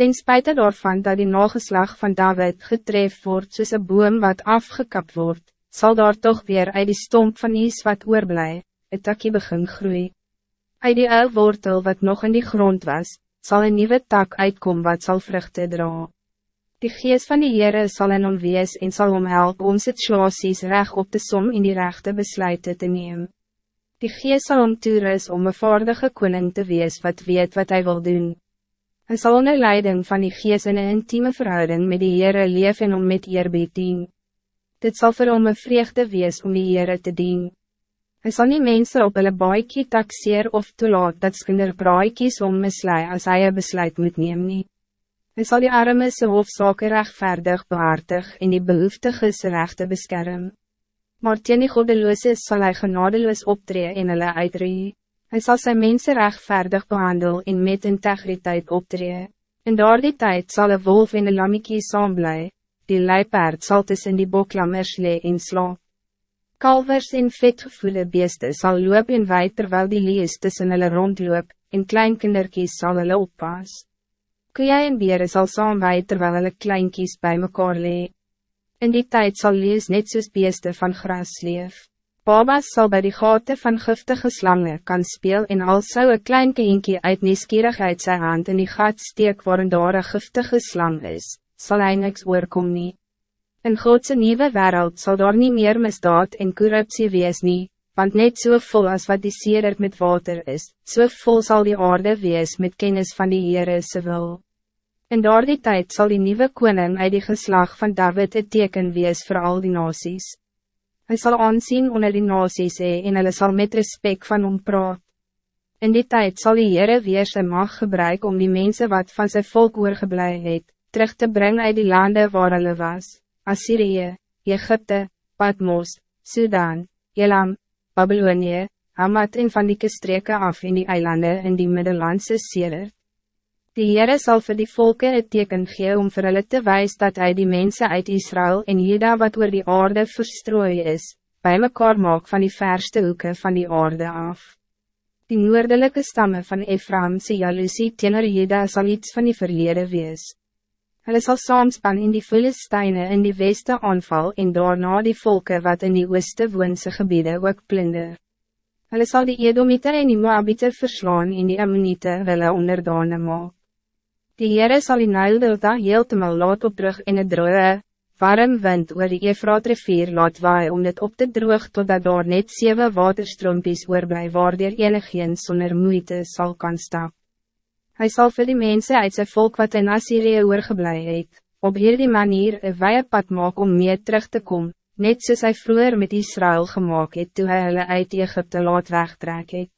Ten spijt daarvan dat die nageslag van David getref wordt soos een boom wat afgekapt wordt, zal daar toch weer uit die stomp van iets wat oorblij, het takje begin groei. Uit die ou wortel wat nog in die grond was, zal een nieuwe tak uitkomen wat zal vruchten dra. Die geest van die Heere sal in hom wees en sal hom help om situasies recht op de som in die rechte besluiten te nemen. Die geest sal hom toeris om een vaardige koning te wees wat weet wat hij wil doen. Hij zal onder leiding van die geest in een intieme verhouding met die Heere leef en om met eerbied dien. Dit zal vir hom een vreugde wees om die Heere te dien. Hij zal niet mensen op hulle baiekie taxeer of toelaat dat skinder braaikies om mislui as hy een besluit moet neem nie. Hy sal die arme se hofzake rechtvaardig behartig en die behoeftige se rechte beskerm. Maar teen die goddeloose sal hy genadeloos optree en hulle uitree. Hy sal sy mense rechtvaardig behandel en met integriteit optree. In daardie tijd zal een wolf en een lammiekie saam bly, die leipaard sal tussen die boklammers lee en slaap. Kalvers en vetgevoelde beeste sal loop en wijd terwijl die lees tussen hulle rondloop, en kleinkinderkies sal hulle oppas. Koeie en bere sal saam wijd terwijl hulle kleinkies bij mekaar lee. In die tijd zal lees net soos beeste van gras leef. Babas zal bij die gaten van giftige slangen kan speel en al zou een klein kindje uit nieuwsgierigheid zijn hand in die gat steek waarin daar een giftige slang is, zal hij niks oorkom nie. In Godse nieuwe wereld zal daar niet meer misdaad en corruptie wees nie, want net zo so vol als wat die sedert met water is, zo so vol zal die aarde wees met kennis van die Heere se wil. In daardie tijd zal die nieuwe koning uit die geslag van David het teken wees voor al die nasies. Hij zal aanzien onder die nasies hee en hulle sal met respect van hom praat. In die tijd zal die Heere weer sy mag gebruiken om die mensen wat van zijn volk oorgeblij het, terug te brengen uit die landen waar hulle was. Assyrië, Egypte, Patmos, Sudan, Elam, Babylonië, Hamad en van die streke af in die eilanden in die Middellandse Sedert. Die Heere sal vir die volke het teken gee om vir hulle te wijs dat hij die mensen uit Israël en Juda wat oor die aarde verstrooi is, bij mekaar maak van die verste hoeken van die aarde af. Die noordelijke stammen van Ephraim se jaloezie teenoor Juda sal iets van die verlede wees. Hulle sal saamspan in die Philistijnen in die weste aanval en daarna die volken wat in die ooste woonse gebiede ook plinder. Hulle sal die Edomite en die Moabite verslaan en die Ammonite hulle onderdane maak. Die Heere sal die Nijldelta heeltemal laat opdrug en het droge, warm wind oor die Efraat rivier laat waai om dit op te droog totdat daar net zeven waterstroompies oorblij waar der enigeen sonder moeite zal kan stap. Hij zal voor die mensen uit zijn volk wat in Assyrië oorgeblij het, op hierdie manier een wijde pad maak om meer terug te komen, net soos hy vroeger met Israël gemaakt het toe hy hulle uit Egypte laat wegtrek het.